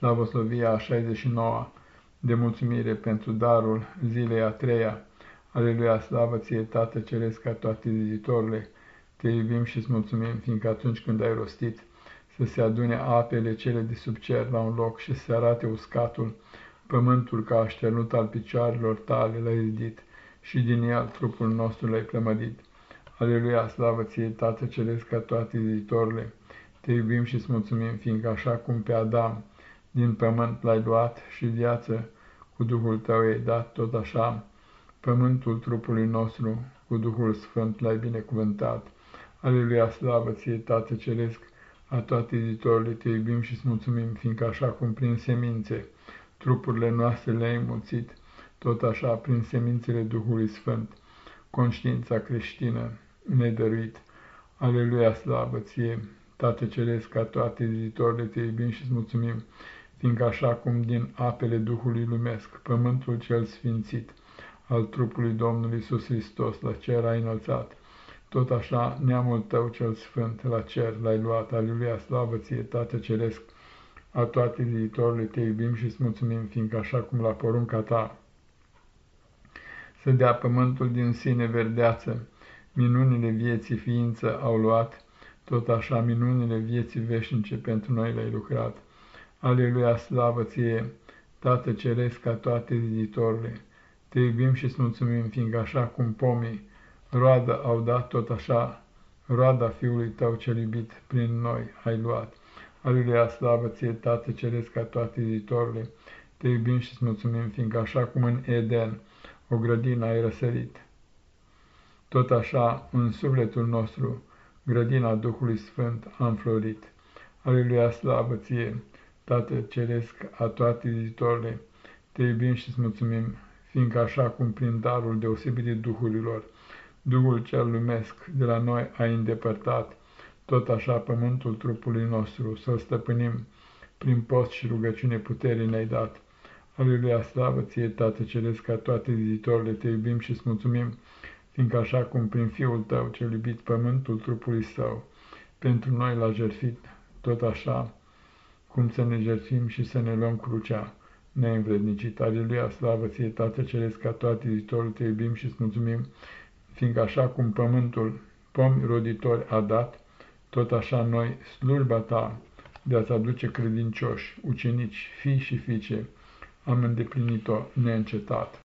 Slavoslovia a 69 de mulțumire pentru darul zilei a treia. Aleluia, slavă ție, Tată Ceresc, ca toate ziditorule, te iubim și îți mulțumim, fiindcă atunci când ai rostit să se adune apele cele de sub cer la un loc și să se arate uscatul, pământul ca așternut al picioarelor tale l-ai zidit și din el trupul nostru l-ai plămădit. Aleluia, slavă ție, Tată Ceresc, ca toate ziditorule, te iubim și îți mulțumim, fiindcă așa cum pe Adam din pământ l-ai luat și viață cu Duhul tău ai dat, tot așa, pământul trupului nostru cu Duhul Sfânt l-ai binecuvântat. Aleluia, slavă ție, Tată Ceresc, a toate editorile te iubim și îți mulțumim, fiindcă așa cum prin semințe trupurile noastre le-ai înmulțit, tot așa prin semințele Duhului Sfânt, conștiința creștină ne dăruit. Aleluia, slavă ție, Tată Ceresc, ca toate editorile te iubim și îți mulțumim, fiindcă așa cum din apele Duhului lumesc, pământul cel sfințit al trupului Domnului Iisus Hristos la cer a înălțat, tot așa neamul tău cel sfânt la cer l-ai luat, aleluia, slavă ție, Tată Ceresc, a toate viitorile te iubim și îți mulțumim, fiindcă așa cum la porunca ta să dea pământul din sine verdeață, minunile vieții ființă au luat, tot așa minunile vieții veșnice pentru noi le-ai lucrat. Aleluia, slavă ție, Tată Ceresc, ca toate ziditorile, te iubim și îți mulțumim, fiindcă așa cum pomii roadă au dat, tot așa roada Fiului tău cel iubit prin noi ai luat. Aleluia, slavă ție, Tată Ceresc, ca toate ziditorile, te iubim și îți mulțumim, fiindcă așa cum în Eden o grădină ai răsărit, tot așa în sufletul nostru grădina Duhului Sfânt a înflorit. Aleluia, slavă ție, Tată Ceresc, a toate zitorile, te iubim și îți mulțumim, fiindcă așa cum prin darul deosebit Duhurilor, Duhul cel lumesc de la noi a îndepărtat, tot așa pământul trupului nostru să-l stăpânim, prin post și rugăciune puterii ne-ai dat. Aleluia, slavă ție, Tată Ceresc, ca toate zitorile, te iubim și îți mulțumim, fiindcă așa cum prin Fiul tău cel iubit pământul trupului său, pentru noi l-a jertfit, tot așa, cum să ne jertfim și să ne luăm crucea neînvrednicit. Aleluia, slavă ție, Tată Ceresc, ca toate zitorul te iubim și îți mulțumim, fiindcă așa cum pământul pomi roditori a dat, tot așa noi, slujba ta, de a-ți aduce credincioși, ucenici, fii și fiice, am îndeplinit-o neîncetat.